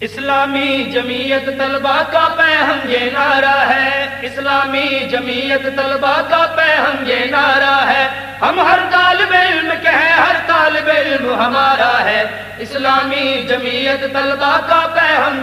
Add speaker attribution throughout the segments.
Speaker 1: اسلامی جمعیت طلبہ کا پہم یہ نعرہ ہے۔ اسلامی جمعیت طلبہ کا پہم یہ نعرہ ہے۔ ہم ہر طالب علم کے ہیں، ہر طالب علم ہمارا ہے۔ اسلامی جمعیت طلبہ کا پہم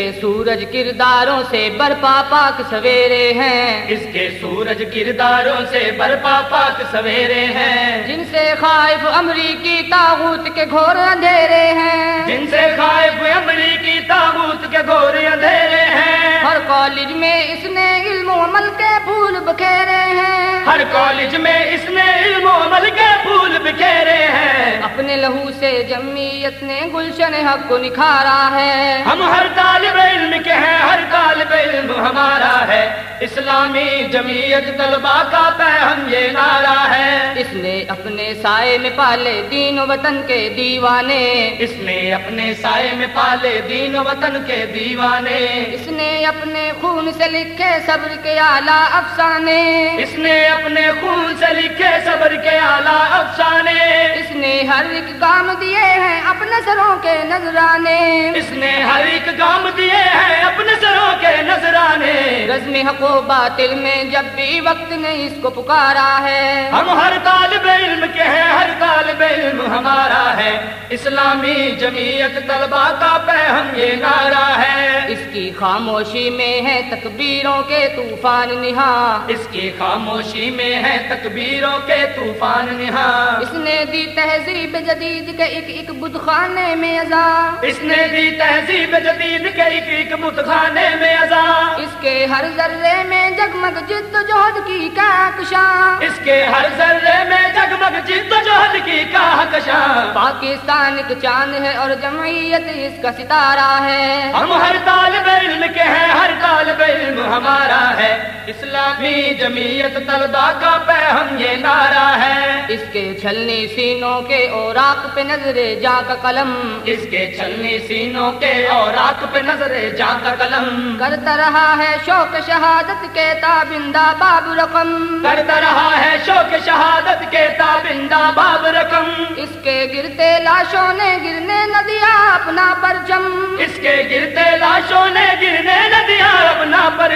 Speaker 2: کے سورج کرداروں سے برپا پاک سویرے ہیں۔
Speaker 1: اس کے سورج کرداروں سے برپا پاک سویرے ہیں۔
Speaker 2: جن سے خائف امریکی تاغوت کے گھور اندھیرے ہیں۔
Speaker 1: جن سے خائف امریکی تاغوت کے گھور اندھیرے ہیں۔
Speaker 2: ہر کالج میں اس نے علم و عمل کے پھول بکھیرے ہیں۔
Speaker 1: ہر کالج میں اس نے علم و عمل کے پھول بکھیرے ہیں۔
Speaker 2: اپنے لہو سے جمعیت نے گلشن حق کو نکھارا ہے۔
Speaker 1: ہم ہر طالب علم کے ہیں، ہر اسلامی جمعیت طلبہ کا پہم یہ نعرہ ہے۔
Speaker 2: اس نے اپنے سائے میں پالے دین و وطن کے دیوانے۔
Speaker 1: اس نے اپنے سائے میں پالے دین و وطن کے دیوانے۔
Speaker 2: اس نے اپنے خون سے لکھے صبر کے اعلیٰ افسانے۔
Speaker 1: اس نے اپنے خون سے لکھے صبر کے اعلیٰ افسانے۔
Speaker 2: اس نے ہر ایک کام دیے ہیں اپنے سروں کے نذرانے۔
Speaker 1: اس نے ہر ایک کام دیے ہیں اپنے سروں کے نذرانے۔
Speaker 2: رزم حق و باطل میں جب بھی وقت نے اس کو پکارا ہے۔
Speaker 1: ہم ہر طالب علم کے ہیں ہر طالب علم ہمارا ہے۔ اسلامی جمعیت طلبہ کا پہم یہ نعرہ ہے۔
Speaker 2: اس کی خاموشی میں ہے تکبیروں کے طوفان نہا۔
Speaker 1: اس کی خاموشی میں ہے تکبیروں کے طوفان نہا۔
Speaker 2: اس نے دی تہذیب جدید کے ایک ایک بدھ خانے میں ازا
Speaker 1: اس نے دی تہذیب جدید کے ایک ایک بدھ خانے میں ازا
Speaker 2: اس کے ہر ذرے میں جگمگ جد جہد کی کاکشاں
Speaker 1: اس کے ہر ذرے میں جگمگ جد جہد کی کاکشاں
Speaker 2: پاکستان ایک چاند ہے اور جمعیت اس کا ستارہ ہے۔
Speaker 1: ہم ہر طالب علم کے ہیں ہر طالب علم ہمارا ہے۔ اسلامی جمعیت طلبہ کا پہم یہ نعرہ ہے۔
Speaker 2: اس کے چھلنی سینوں کے اوراق پہ نظر جا کا قلم۔
Speaker 1: اس کے چھلنی سینوں کے اوراق پہ نظر جا کا قلم۔
Speaker 2: کرتا رہا ہے شوق شہادت کے تابندہ باب رقم۔
Speaker 1: کرتا رہا ہے شوق شہادت کے تابندہ باب رقم۔
Speaker 2: اس کے گرتے لاشوں نے گرنے نہ دیا اپنا پرچم۔
Speaker 1: اس کے گرتے لاشوں نے گرنے نہ دیا اپنا پرچم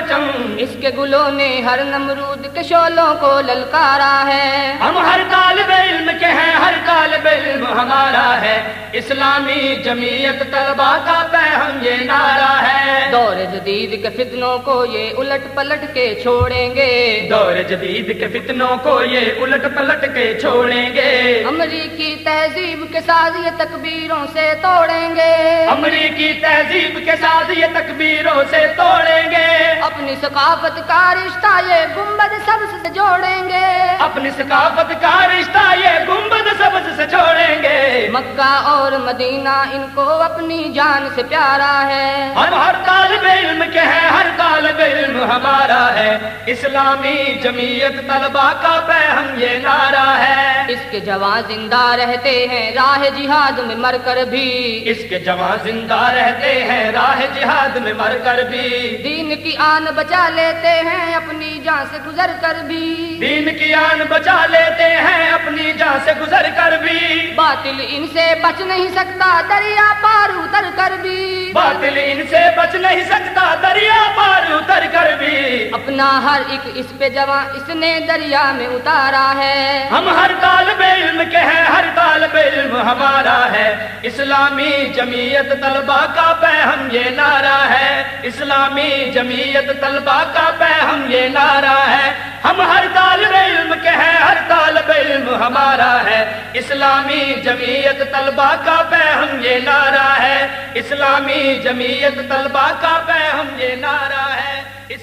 Speaker 2: اس کے گلوں نے ہر نمرود کے شولوں کو للکارا ہے۔
Speaker 1: ہم ہر طالب علم کے ہیں ہر طالب علم ہمارا ہے۔ اسلامی جمعیت طلبہ کا پہم یہ نعرہ ہے۔
Speaker 2: دور جدید کے فتنوں کو یہ الٹ پلٹ کے چھوڑیں گے۔
Speaker 1: دور جدید کے فتنوں کو یہ الٹ پلٹ کے چھوڑیں گے۔
Speaker 2: امریکی تہذیب کے ساتھ یہ تکبیروں سے توڑیں گے۔
Speaker 1: امریکی تہذیب کے ساتھ یہ تکبیروں سے توڑیں گے۔
Speaker 2: اپنی ثقافت کا رشتہ یہ گنبد سبز سے جوڑیں گے۔
Speaker 1: اپنی ثقافت کا رشتہ یہ گنبد سبز سے چھوڑیں گے۔
Speaker 2: مکہ اور مدینہ ان کو اپنی جان سے پیارا ہے۔
Speaker 1: ہم ہر طالب علم کے ہیں ہر طالب علم ہمارا ہے۔ اسلامی جمعیت طلبہ کا پہم یہ نعرہ ہے۔
Speaker 2: اس کے جوان زندہ رہتے ہیں راہ جہاد میں مر کر بھی۔
Speaker 1: اس کے جوان زندہ رہتے ہیں راہ جہاد میں مر کر بھی۔
Speaker 2: دین کی آن بچا لیتے ہیں اپنی جان سے گزر کر بھی۔
Speaker 1: دین کی آن بچا لیتے ہیں اپنی جان سے گزر کر بھی۔
Speaker 2: باطل ان سے بچ نہیں سکتا دریا پار اتر کر بھی۔
Speaker 1: باطل ان سے بچ نہیں سکتا دریا پار اتر کر بھی۔
Speaker 2: اپنا ہر ایک اس پہ جوان اس نے دریا میں اتارا ہے۔
Speaker 1: ہم ہر طالب علم کے ہیں اسلامی جمعیت طلبہ کا پہم یہ نعرہ ہے۔ اسلامی جمعیت طلبہ کا پہم یہ نعرہ ہے۔ ہم ہر طالب علم کے ہیں، ہر طالب علم ہمارا ہے۔ اسلامی جمعیت طلبہ کا پہم یہ نعرہ ہے۔ اسلامی جمعیت طلبہ کا پہم یہ نعرہ ہے